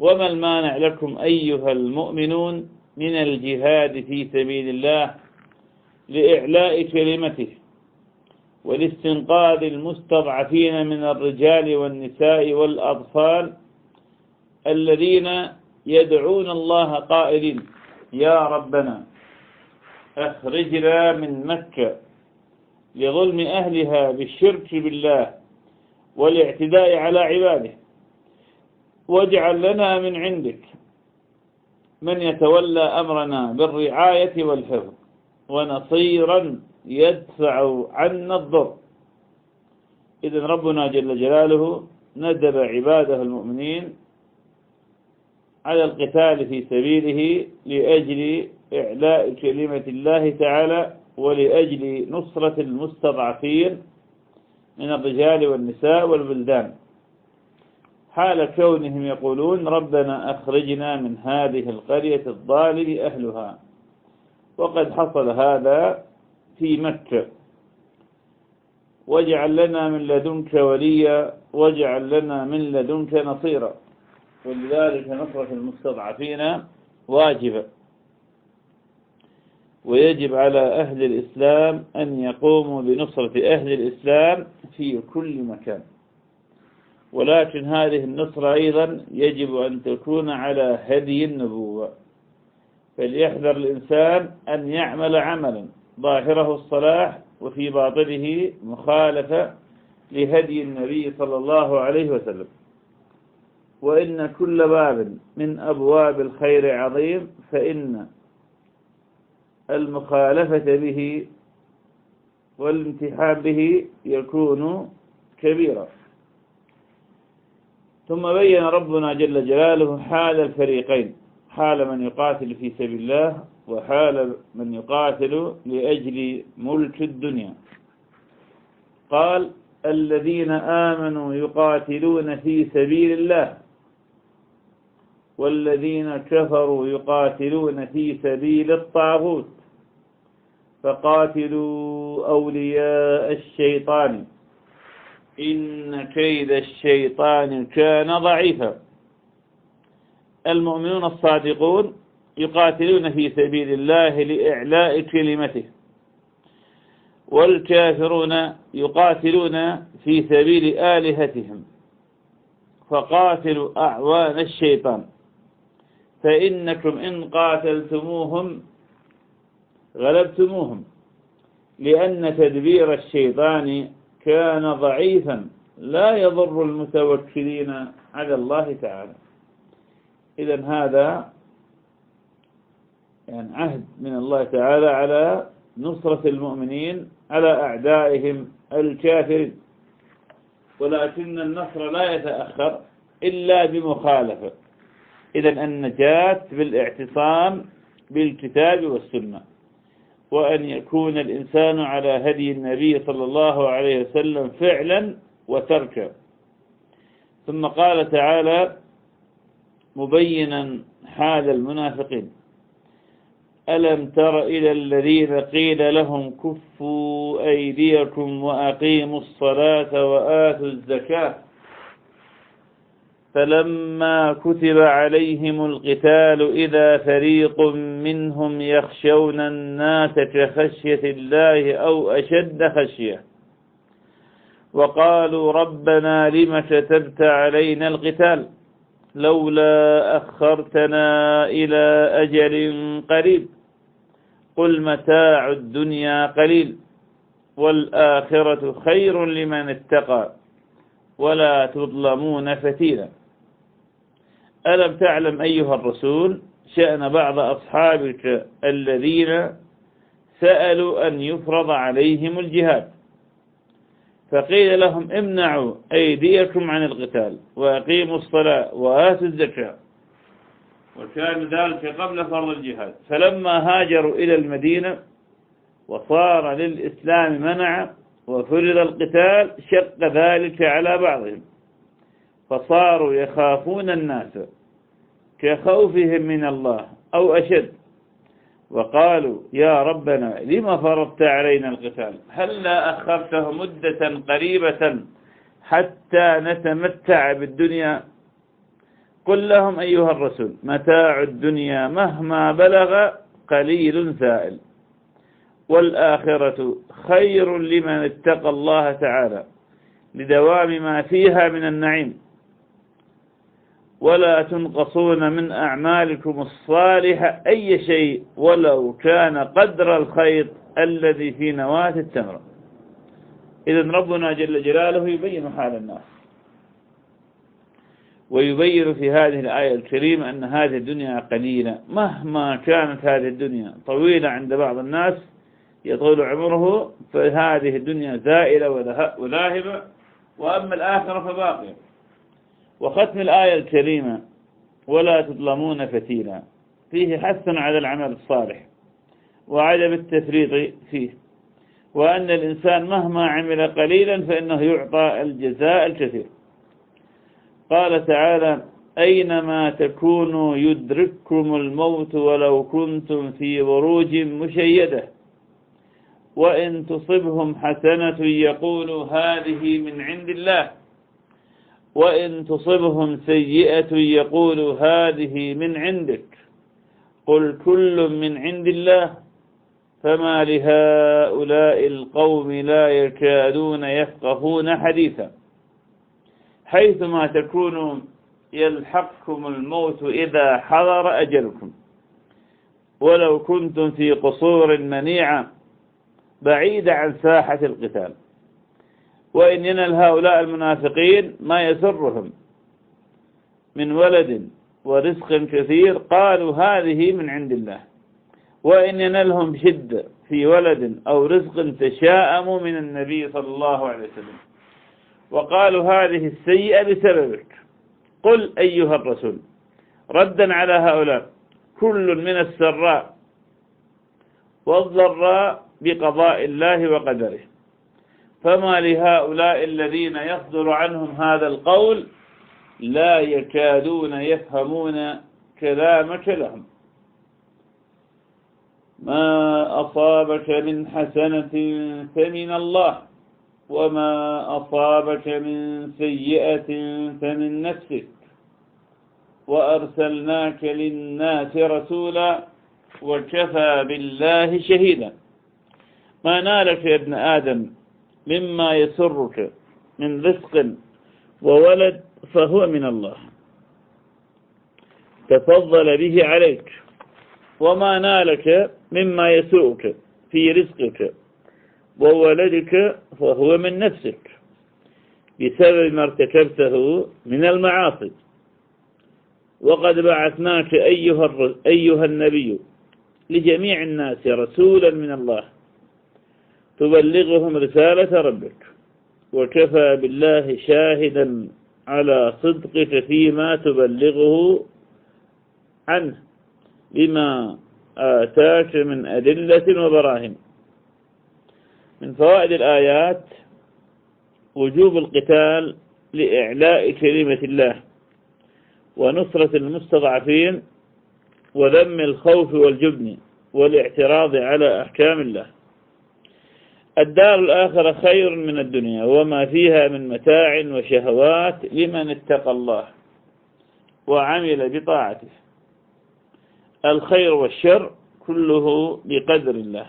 وما المانع لكم أيها المؤمنون من الجهاد في سبيل الله لإعلاء كلمته والاستنقاذ المستضعفين من الرجال والنساء والأطفال الذين يدعون الله قائلين يا ربنا أخرجنا من مكة لظلم أهلها بالشرك بالله والاعتداء على عباده. واجعل لنا من عندك من يتولى أمرنا بالرعاية والحفظ ونصيرا يدفع عنا الضر. إذن ربنا جل جلاله ندب عباده المؤمنين على القتال في سبيله لأجل إعلاء كلمة الله تعالى ولأجل نصرة المستضعفين من الرجال والنساء والبلدان. حال كونهم يقولون ربنا أخرجنا من هذه القرية الظالم أهلها. وقد حصل هذا في مكة. واجعل لنا من لدنك وليا واجعل لنا من لدنك نصيرا. ولذلك نصرة المستضعفين واجبة. ويجب على أهل الإسلام أن يقوموا بنصرة أهل الإسلام في كل مكان. ولكن هذه النصرة أيضا يجب أن تكون على هدي النبوة. فليحذر الإنسان أن يعمل عملا ظاهره الصلاح وفي باطنه مخالفة لهدي النبي صلى الله عليه وسلم. وإن كل باب من أبواب الخير عظيم فإن المخالفة به والامتحان به يكون كبيرا. ثم بين ربنا جل جلاله حال الفريقين حال من يقاتل في سبيل الله وحال من يقاتل لأجل ملك الدنيا. قال الذين آمنوا يقاتلون في سبيل الله والذين كفروا يقاتلون في سبيل الطاغوت فقاتلوا أولياء الشيطان. إن كيد الشيطان كان ضعيفا. المؤمنون الصادقون يقاتلون في سبيل الله لإعلاء كلمته والكافرون يقاتلون في سبيل آلهتهم فقاتلوا أعوان الشيطان. فإنكم إن قاتلتموهم غلبتموهم لأن تدبير الشيطان كان ضعيفا لا يضر المتوكلين على الله تعالى. إذا هذا يعني عهد من الله تعالى على نصرة المؤمنين على أعدائهم الكافرين. ولكن النصر لا يتأخر إلا بمخالفة. إذا النجاة بالإعتصام بالكتاب والسنة. وأن يكون الإنسان على هدي النبي صلى الله عليه وسلم فعلا وتركا. ثم قال تعالى مبينا حال المنافقين. ألم تر إلى الذين قيل لهم كفوا أيديكم وأقيموا الصلاة وآتوا الزكاة؟ فلما كتب عليهم القتال إذا فريق منهم يخشون الناس كخشية الله أو أشد خشية. وقالوا ربنا لم كتبت علينا القتال؟ لولا أخرتنا إلى أجل قريب. قل متاع الدنيا قليل والآخرة خير لمن اتقى ولا تظلمون فتيلا. ألم تعلم أيها الرسول شأن بعض أصحابك الذين سألوا أن يفرض عليهم الجهاد؟ فقيل لهم امنعوا أيديكم عن القتال وأقيموا الصلاة وآتوا الزكاة. وكان ذلك قبل فرض الجهاد. فلما هاجروا إلى المدينة وصار للإسلام منع وفرض القتال شق ذلك على بعضهم. فصاروا يخافون الناس كخوفهم من الله أو أشد. وقالوا يا ربنا لما فرضت علينا القتال؟ هل لا أخرته مدة قريبة حتى نتمتع بالدنيا؟ قل لهم أيها الرسول متاع الدنيا مهما بلغ قليل زائل والآخرة خير لمن اتقى الله تعالى لدوام ما فيها من النعيم. ولا تنقصون من أعمالكم الصالحة أي شيء ولو كان قدر الخيط الذي في نواة التمر. إذا ربنا جل جلاله يبين حال الناس. ويبين في هذه الآية الكريمة أن هذه الدنيا قليلة. مهما كانت هذه الدنيا طويلة عند بعض الناس يطول عمره فهذه الدنيا زائلة ولاهبة وأما الآخرة فباقية. وختم الآية الكريمة ولا تظلمون فتيلا فيه حث على العمل الصالح وعدم التفريط فيه. وأن الإنسان مهما عمل قليلا فإنه يعطى الجزاء الكثير. قال تعالى أينما تكونوا يدرككم الموت ولو كنتم في بروج مشيدة. وإن تصبهم حسنة يقولوا هذه من عند الله. وإن تصبهم سيئة يقولوا هذه من عندك. قل كل من عند الله. فما لهؤلاء القوم لا يكادون يفقهون حديثا. حيثما تكونوا يلحقكم الموت إذا حضر أجلكم. ولو كنتم في قصور منيعة بعيدة عن ساحة القتال. وإن ينل هؤلاء المنافقين ما يسرهم من ولد ورزق كثير قالوا هذه من عند الله. وإن ينلهم شدة في ولد أو رزق تشاءموا من النبي صلى الله عليه وسلم. وقالوا هذه السيئة بسببك. قل أيها الرسول ردا على هؤلاء كل من السراء والضراء بقضاء الله وقدره. فما لهؤلاء الذين يصدر عنهم هذا القول لا يكادون يفهمون كلامك لهم. ما أصابك من حسنة فمن الله وما أصابك من سيئة فمن نفسك. وأرسلناك للناس رسولا وكفى بالله شهيدا. ما نالك يا ابن آدم؟ مما يسرك من رزق وولد فهو من الله. تفضل به عليك. وما نالك مما يسوءك في رزقك وولدك فهو من نفسك. بسبب ما ارتكبته من المعاصي. وقد بعثناك أيها, أيها النبي لجميع الناس رسولا من الله. تبلغهم رسالة ربك. وكفى بالله شاهدا على صدقك فيما تبلغه عنه بما آتاك من أدلة وبراهن من فوائد الآيات وجوب القتال لإعلاء كلمة الله ونصرة المستضعفين وذم الخوف والجبن والاعتراض على أحكام الله. الدار الآخرة خير من الدنيا وما فيها من متاع وشهوات لمن اتقى الله وعمل بطاعته. الخير والشر كله بقدر الله.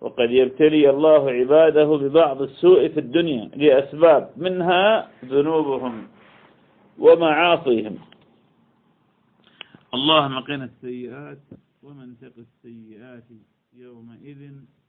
وقد يبتلي الله عباده ببعض السوء في الدنيا لأسباب منها ذنوبهم ومعاصيهم. اللهم قنا السيئات ومن خالق السيئات يومئذ